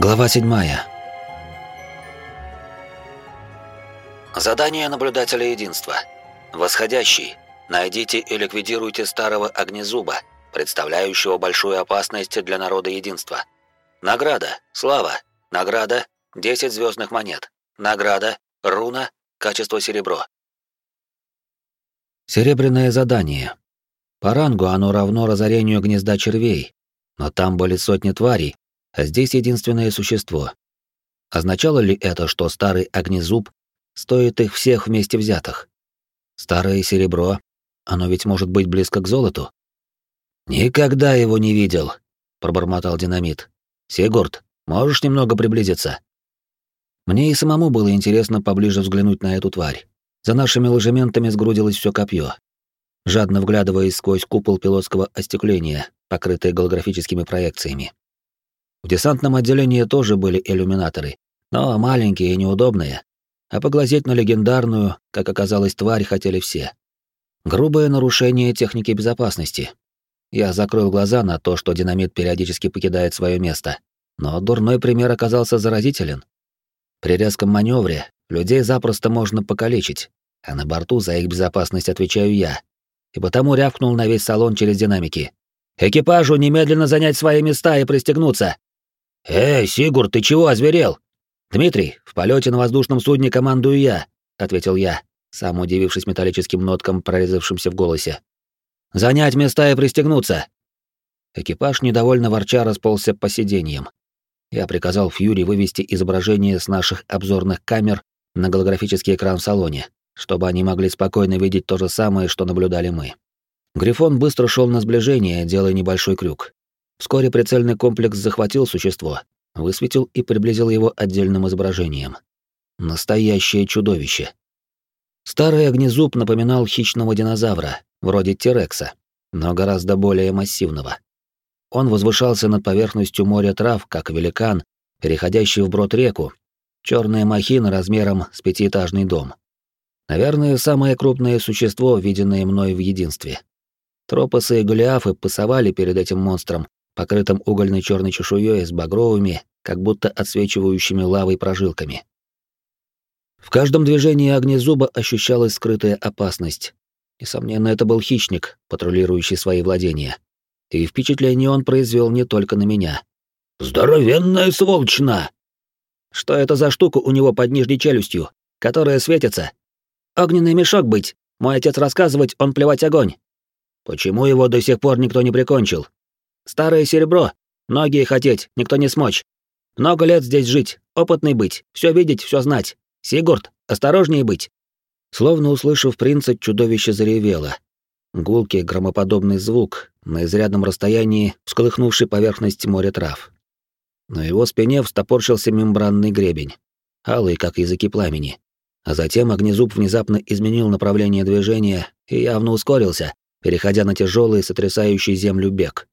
Глава 7. Задание наблюдателя единства. Восходящий. Найдите и ликвидируйте старого огнезуба, представляющего большую опасность для народа единства. Награда. Слава. Награда. 10 звездных монет. Награда. Руна. Качество серебро. Серебряное задание. По рангу оно равно разорению гнезда червей, но там были сотни тварей, а здесь единственное существо. Означало ли это, что старый огнезуб стоит их всех вместе взятых? Старое серебро, оно ведь может быть близко к золоту? Никогда его не видел, пробормотал динамит. Сигурд, можешь немного приблизиться? Мне и самому было интересно поближе взглянуть на эту тварь. За нашими ложементами сгрудилось все копье. Жадно вглядываясь сквозь купол пилотского остекления, покрытый голографическими проекциями. В десантном отделении тоже были иллюминаторы, но маленькие и неудобные, а поглазеть на легендарную, как оказалось, тварь хотели все. Грубое нарушение техники безопасности. Я закрыл глаза на то, что динамит периодически покидает свое место, но дурной пример оказался заразителен. При резком маневре людей запросто можно покалечить, а на борту за их безопасность отвечаю я, и потому рявкнул на весь салон через динамики. «Экипажу немедленно занять свои места и пристегнуться!» «Эй, Сигур, ты чего озверел?» «Дмитрий, в полете на воздушном судне командую я», — ответил я, сам удивившись металлическим ноткам, прорезавшимся в голосе. «Занять места и пристегнуться!» Экипаж недовольно ворча расползся по сиденьям. Я приказал Фьюри вывести изображение с наших обзорных камер на голографический экран в салоне, чтобы они могли спокойно видеть то же самое, что наблюдали мы. Грифон быстро шел на сближение, делая небольшой крюк. Вскоре прицельный комплекс захватил существо, высветил и приблизил его отдельным изображением. Настоящее чудовище. Старый огнезуб напоминал хищного динозавра, вроде Терекса, но гораздо более массивного. Он возвышался над поверхностью моря трав, как великан, переходящий вброд реку, черная махина размером с пятиэтажный дом. Наверное, самое крупное существо, виденное мной в единстве. Тропосы и голиафы пасовали перед этим монстром, покрытым угольной черной чешуей с багровыми, как будто отсвечивающими лавой прожилками. В каждом движении огнезуба ощущалась скрытая опасность. Несомненно, это был хищник, патрулирующий свои владения. И впечатление он произвел не только на меня. «Здоровенная сволочна!» «Что это за штука у него под нижней челюстью, которая светится?» «Огненный мешок быть. Мой отец рассказывать, он плевать огонь». «Почему его до сих пор никто не прикончил?» Старое серебро. Многие хотеть, никто не смочь. Много лет здесь жить, опытный быть, все видеть, все знать. Сигурд, осторожнее быть. Словно услышав принца, чудовище заревело. Гулкий громоподобный звук, на изрядном расстоянии всколыхнувший поверхность моря трав. На его спине встопорщился мембранный гребень, алый, как языки пламени. А затем огнезуб внезапно изменил направление движения и явно ускорился, переходя на тяжелый, сотрясающий землю бег.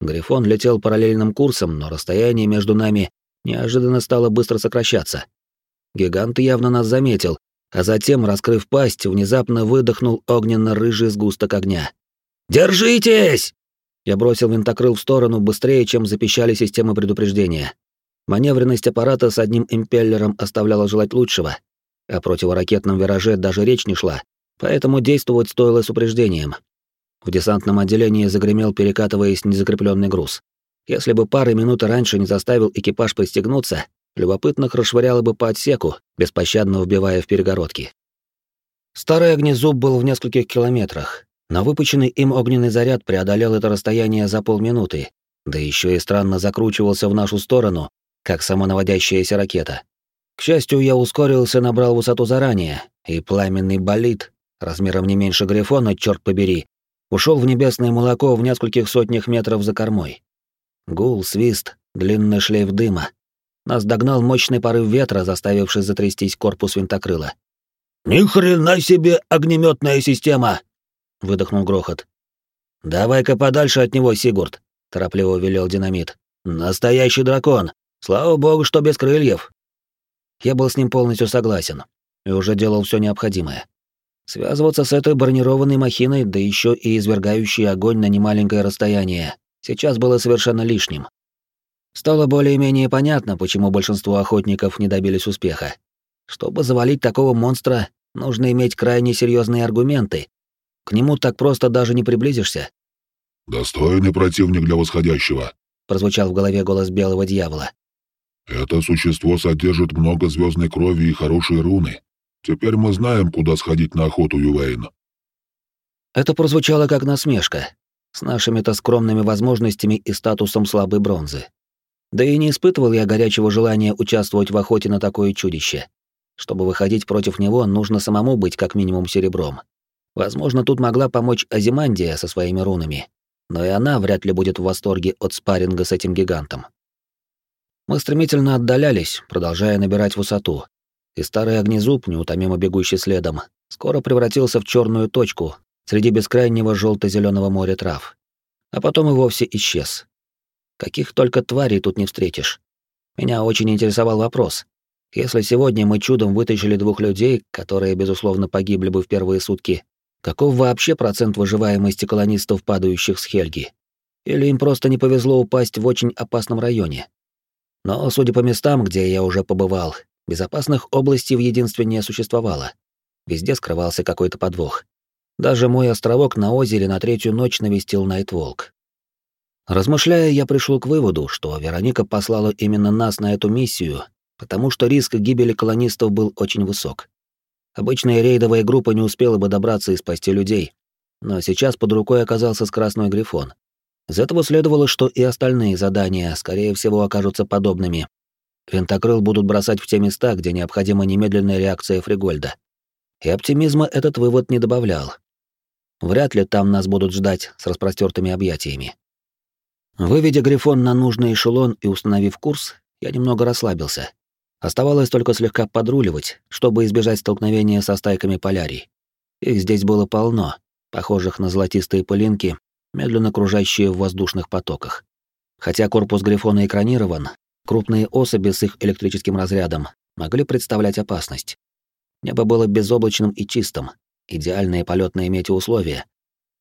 Грифон летел параллельным курсом, но расстояние между нами неожиданно стало быстро сокращаться. Гигант явно нас заметил, а затем, раскрыв пасть, внезапно выдохнул огненно-рыжий сгусток огня. «Держитесь!» Я бросил винтокрыл в сторону быстрее, чем запищали системы предупреждения. Маневренность аппарата с одним импеллером оставляла желать лучшего, о противоракетном вираже даже речь не шла, поэтому действовать стоило с упреждением. В десантном отделении загремел, перекатываясь незакрепленный груз. Если бы пары минут раньше не заставил экипаж пристегнуться, любопытных расшвыряло бы по отсеку, беспощадно вбивая в перегородки. Старый огнезуб был в нескольких километрах, но выпущенный им огненный заряд преодолел это расстояние за полминуты, да еще и странно закручивался в нашу сторону, как самонаводящаяся ракета. К счастью, я ускорился, набрал высоту заранее, и пламенный болид, размером не меньше грифона, черт побери, ушел в небесное молоко в нескольких сотнях метров за кормой. Гул, свист, длинный шлейф дыма. Нас догнал мощный порыв ветра, заставивший затрястись корпус винтокрыла. «Ни хрена себе огнеметная система!» — выдохнул грохот. «Давай-ка подальше от него, Сигурд», — торопливо велел динамит. «Настоящий дракон! Слава богу, что без крыльев!» Я был с ним полностью согласен и уже делал все необходимое. Связываться с этой бронированной махиной, да еще и извергающей огонь на немаленькое расстояние, сейчас было совершенно лишним. Стало более-менее понятно, почему большинство охотников не добились успеха. Чтобы завалить такого монстра, нужно иметь крайне серьезные аргументы. К нему так просто даже не приблизишься. «Достойный противник для восходящего», — прозвучал в голове голос белого дьявола. «Это существо содержит много звездной крови и хорошие руны. Теперь мы знаем, куда сходить на охоту, Ювейн». Это прозвучало как насмешка, с нашими-то скромными возможностями и статусом слабой бронзы. Да и не испытывал я горячего желания участвовать в охоте на такое чудище. Чтобы выходить против него, нужно самому быть как минимум серебром. Возможно, тут могла помочь Азимандия со своими рунами, но и она вряд ли будет в восторге от спарринга с этим гигантом. Мы стремительно отдалялись, продолжая набирать высоту, и старый огнезуб, неутомимо бегущий следом, скоро превратился в черную точку среди бескрайнего желто зеленого моря трав, а потом и вовсе исчез. Каких только тварей тут не встретишь. Меня очень интересовал вопрос. Если сегодня мы чудом вытащили двух людей, которые, безусловно, погибли бы в первые сутки, каков вообще процент выживаемости колонистов, падающих с Хельги? Или им просто не повезло упасть в очень опасном районе? Но, судя по местам, где я уже побывал, безопасных областей в единстве не существовало. Везде скрывался какой-то подвох. Даже мой островок на озере на третью ночь навестил Найтволк. Размышляя, я пришел к выводу, что Вероника послала именно нас на эту миссию, потому что риск гибели колонистов был очень высок. Обычная рейдовая группа не успела бы добраться и спасти людей, но сейчас под рукой оказался скоростной грифон. Из этого следовало, что и остальные задания, скорее всего, окажутся подобными. Винтокрыл будут бросать в те места, где необходима немедленная реакция Фригольда. И оптимизма этот вывод не добавлял. Вряд ли там нас будут ждать с распростертыми объятиями. Выведя Грифон на нужный эшелон и установив курс, я немного расслабился. Оставалось только слегка подруливать, чтобы избежать столкновения со стайками полярий. Их здесь было полно, похожих на золотистые пылинки, медленно кружащие в воздушных потоках. Хотя корпус Грифона экранирован, крупные особи с их электрическим разрядом могли представлять опасность. Небо было безоблачным и чистым, идеальные полетные метеоусловия.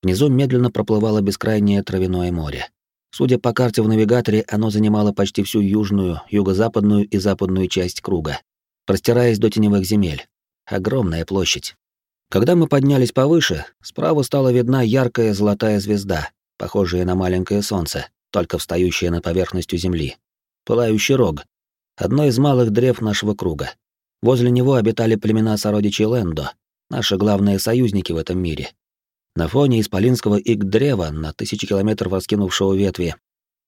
Внизу медленно проплывало бескрайнее травяное море. Судя по карте в навигаторе, оно занимало почти всю южную, юго-западную и западную часть круга, простираясь до теневых земель. Огромная площадь. Когда мы поднялись повыше, справа стала видна яркая золотая звезда, похожая на маленькое солнце, только встающее над поверхностью Земли. Пылающий рог. Одно из малых древ нашего круга. Возле него обитали племена сородичей Лендо, наши главные союзники в этом мире. На фоне исполинского ик-древа, на тысячи километров раскинувшего ветви,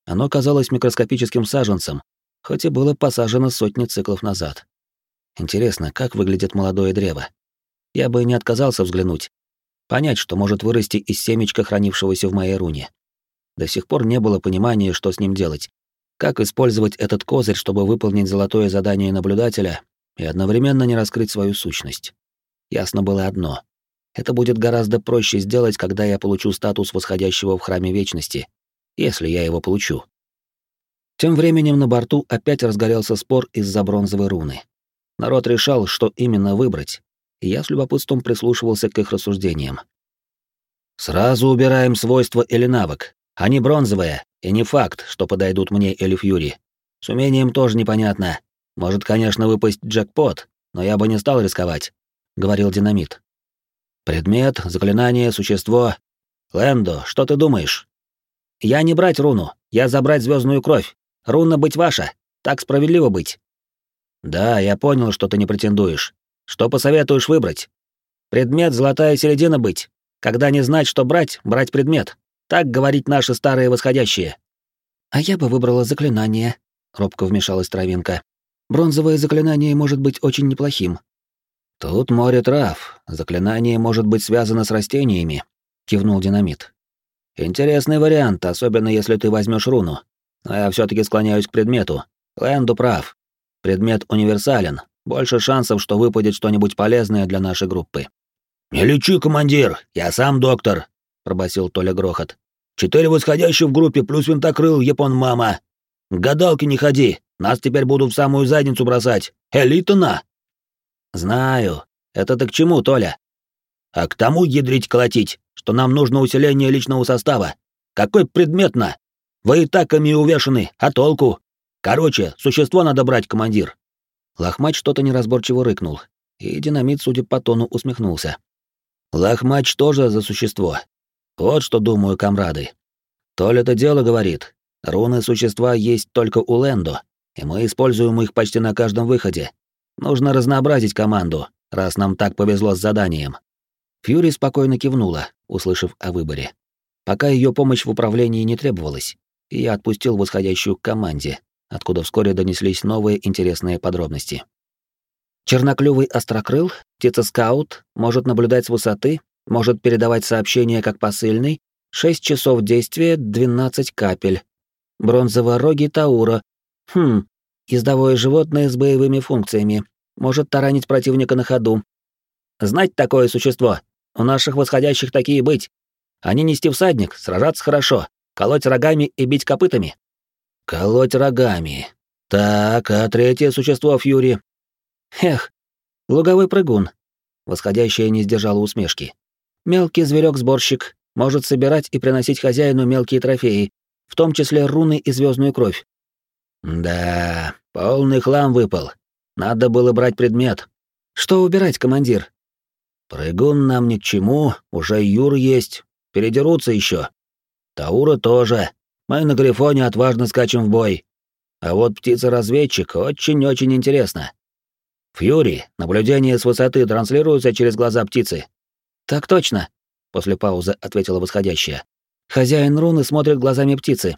оно казалось микроскопическим саженцем, хоть и было посажено сотни циклов назад. Интересно, как выглядит молодое древо? Я бы не отказался взглянуть, понять, что может вырасти из семечка, хранившегося в моей руне. До сих пор не было понимания, что с ним делать. Как использовать этот козырь, чтобы выполнить золотое задание наблюдателя и одновременно не раскрыть свою сущность? Ясно было одно. Это будет гораздо проще сделать, когда я получу статус восходящего в храме вечности, если я его получу. Тем временем на борту опять разгорелся спор из-за бронзовой руны. Народ решал, что именно выбрать, и я с любопытством прислушивался к их рассуждениям. «Сразу убираем свойства или навык. Они бронзовые, и не факт, что подойдут мне или Фьюри. С умением тоже непонятно. Может, конечно, выпасть джекпот, но я бы не стал рисковать», — говорил Динамит. Предмет, заклинание, существо. Лэндо, что ты думаешь? Я не брать руну, я забрать звездную кровь. Руна быть ваша. Так справедливо быть. Да, я понял, что ты не претендуешь. Что посоветуешь выбрать? Предмет золотая середина быть. Когда не знать, что брать, брать предмет. Так говорить наши старые восходящие. А я бы выбрала заклинание, робко вмешалась травинка. Бронзовое заклинание может быть очень неплохим. «Тут море трав. Заклинание может быть связано с растениями», — кивнул динамит. «Интересный вариант, особенно если ты возьмешь руну. Но я все таки склоняюсь к предмету. Лэнду прав. Предмет универсален. Больше шансов, что выпадет что-нибудь полезное для нашей группы». «Не лечи, командир, я сам доктор», — пробасил Толя Грохот. «Четыре восходящих в группе плюс винтокрыл, япон-мама. К гадалке не ходи, нас теперь будут в самую задницу бросать. Элита на!» «Знаю. Это ты к чему, Толя?» «А к тому ядрить колотить, что нам нужно усиление личного состава. Какой предметно? Вы и так ими увешаны, а толку? Короче, существо надо брать, командир. Лохмач что-то неразборчиво рыкнул, и динамит, судя по тону, усмехнулся. Лохмач тоже за существо. Вот что думаю, комрады. То ли это дело говорит. Руны существа есть только у Лэндо, и мы используем их почти на каждом выходе. Нужно разнообразить команду, раз нам так повезло с заданием. Фьюри спокойно кивнула, услышав о выборе. Пока ее помощь в управлении не требовалась, я отпустил восходящую к команде, откуда вскоре донеслись новые интересные подробности. Черноклювый острокрыл, птица-скаут, может наблюдать с высоты, может передавать сообщения как посыльный, 6 часов действия, 12 капель. Бронзово-роги Таура. Хм, ездовое животное с боевыми функциями. Может таранить противника на ходу. Знать такое существо. У наших восходящих такие быть. Они нести всадник, сражаться хорошо, колоть рогами и бить копытами. Колоть рогами. Так, а третье существо Фьюри? Эх, луговой прыгун. Восходящая не сдержала усмешки. Мелкий зверек-сборщик может собирать и приносить хозяину мелкие трофеи, в том числе руны и звездную кровь. Да, полный хлам выпал. Надо было брать предмет. Что убирать, командир? Прыгун нам ни к чему, уже Юр есть. Передерутся еще. Таура тоже. Мы на Грифоне отважно скачем в бой. А вот птица-разведчик очень-очень интересно. Фьюри, наблюдение с высоты транслируется через глаза птицы. Так точно, после паузы ответила восходящая. Хозяин руны смотрит глазами птицы.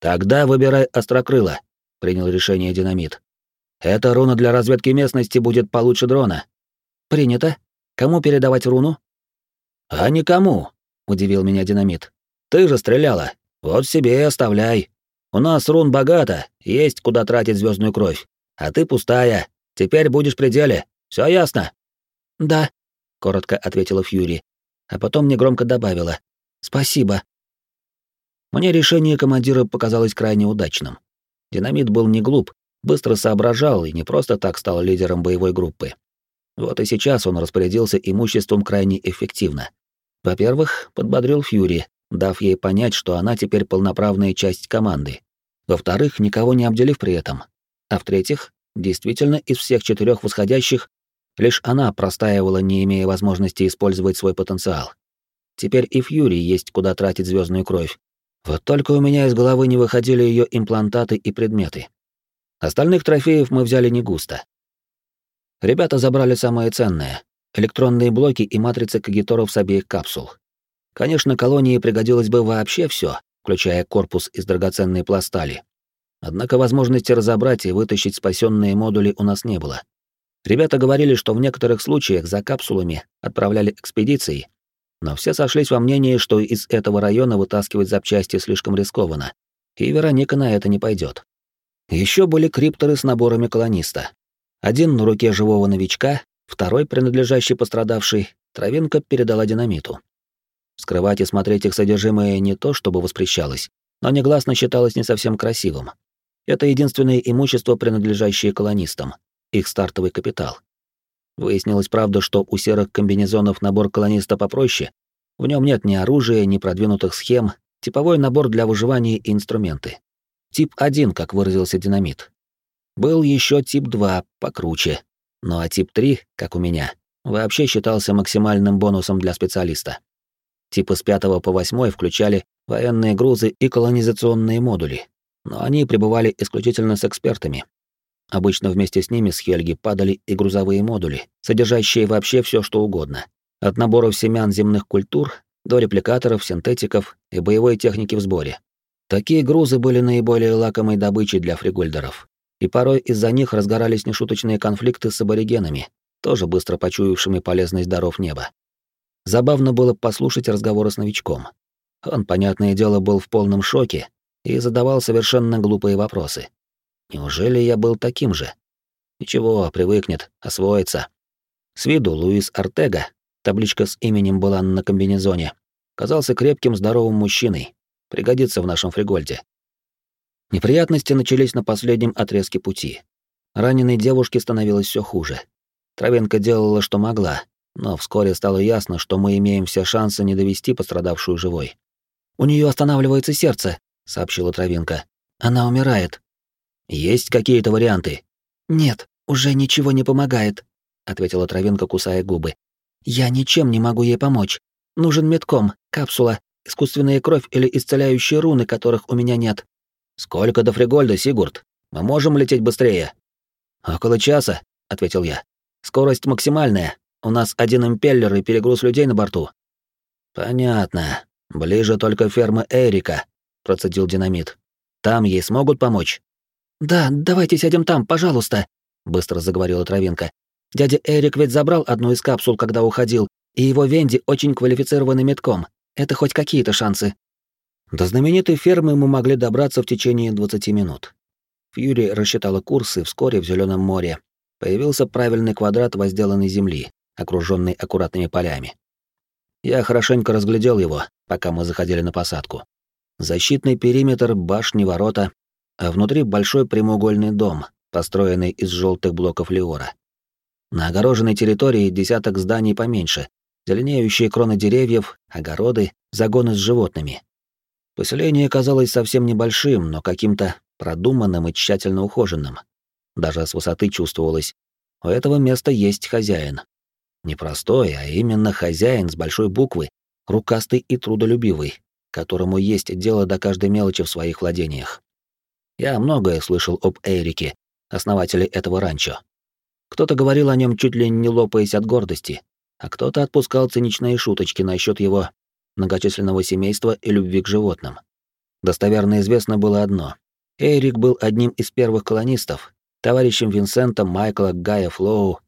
Тогда выбирай острокрыло, принял решение динамит. Эта руна для разведки местности будет получше дрона. Принято. Кому передавать руну? А никому, удивил меня динамит. Ты же стреляла. Вот себе и оставляй. У нас рун богато, есть куда тратить звездную кровь. А ты пустая. Теперь будешь при деле. Все ясно? Да, коротко ответила Фьюри, а потом негромко добавила: "Спасибо". Мне решение командира показалось крайне удачным. Динамит был не глуп, быстро соображал и не просто так стал лидером боевой группы. Вот и сейчас он распорядился имуществом крайне эффективно. Во-первых, подбодрил Фьюри, дав ей понять, что она теперь полноправная часть команды. Во-вторых, никого не обделив при этом. А в-третьих, действительно, из всех четырех восходящих лишь она простаивала, не имея возможности использовать свой потенциал. Теперь и Фьюри есть куда тратить звездную кровь. Вот только у меня из головы не выходили ее имплантаты и предметы. Остальных трофеев мы взяли не густо. Ребята забрали самое ценное — электронные блоки и матрицы кагиторов с обеих капсул. Конечно, колонии пригодилось бы вообще все, включая корпус из драгоценной пластали. Однако возможности разобрать и вытащить спасенные модули у нас не было. Ребята говорили, что в некоторых случаях за капсулами отправляли экспедиции, но все сошлись во мнении, что из этого района вытаскивать запчасти слишком рискованно, и Вероника на это не пойдет. Еще были крипторы с наборами колониста. Один на руке живого новичка, второй, принадлежащий пострадавшей, травинка передала динамиту. Скрывать и смотреть их содержимое не то, чтобы воспрещалось, но негласно считалось не совсем красивым. Это единственное имущество, принадлежащее колонистам, их стартовый капитал. Выяснилось, правда, что у серых комбинезонов набор колониста попроще. В нем нет ни оружия, ни продвинутых схем, типовой набор для выживания и инструменты. Тип 1, как выразился динамит. Был еще тип 2, покруче. Ну а тип 3, как у меня, вообще считался максимальным бонусом для специалиста. Типы с 5 по 8 включали военные грузы и колонизационные модули, но они пребывали исключительно с экспертами. Обычно вместе с ними с Хельги падали и грузовые модули, содержащие вообще все, что угодно. От наборов семян земных культур до репликаторов, синтетиков и боевой техники в сборе. Такие грузы были наиболее лакомой добычей для фригольдеров, и порой из-за них разгорались нешуточные конфликты с аборигенами, тоже быстро почуявшими полезность даров неба. Забавно было послушать разговоры с новичком. Он, понятное дело, был в полном шоке и задавал совершенно глупые вопросы. Неужели я был таким же? Ничего, привыкнет, освоится. С виду Луис Артега, табличка с именем была на комбинезоне, казался крепким, здоровым мужчиной, пригодится в нашем фригольде. Неприятности начались на последнем отрезке пути. Раненой девушке становилось все хуже. Травенка делала, что могла, но вскоре стало ясно, что мы имеем все шансы не довести пострадавшую живой. «У нее останавливается сердце», — сообщила Травинка. «Она умирает». Есть какие-то варианты? Нет, уже ничего не помогает, ответила Травинка, кусая губы. Я ничем не могу ей помочь. Нужен медком, капсула, искусственная кровь или исцеляющие руны, которых у меня нет. Сколько до Фригольда, Сигурд? Мы можем лететь быстрее? Около часа, ответил я. Скорость максимальная. У нас один импеллер и перегруз людей на борту. Понятно. Ближе только ферма Эрика, процедил динамит. Там ей смогут помочь? Да, давайте сядем там, пожалуйста, быстро заговорила Травинка. Дядя Эрик ведь забрал одну из капсул, когда уходил, и его Венди очень квалифицированный метком. Это хоть какие-то шансы. До знаменитой фермы мы могли добраться в течение 20 минут. Фьюри рассчитала курс, и вскоре в Зеленом море появился правильный квадрат возделанной земли, окруженный аккуратными полями. Я хорошенько разглядел его, пока мы заходили на посадку. Защитный периметр, башни, ворота, а внутри большой прямоугольный дом, построенный из желтых блоков леора. На огороженной территории десяток зданий поменьше, зеленеющие кроны деревьев, огороды, загоны с животными. Поселение казалось совсем небольшим, но каким-то продуманным и тщательно ухоженным. Даже с высоты чувствовалось, у этого места есть хозяин. Не простой, а именно хозяин с большой буквы, рукастый и трудолюбивый, которому есть дело до каждой мелочи в своих владениях. Я многое слышал об Эрике, основателе этого ранчо. Кто-то говорил о нем чуть ли не лопаясь от гордости, а кто-то отпускал циничные шуточки насчет его многочисленного семейства и любви к животным. Достоверно известно было одно. Эрик был одним из первых колонистов, товарищем Винсента Майкла Гая Флоу,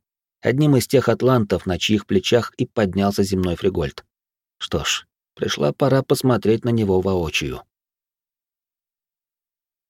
одним из тех атлантов, на чьих плечах и поднялся земной фригольд. Что ж, пришла пора посмотреть на него воочию.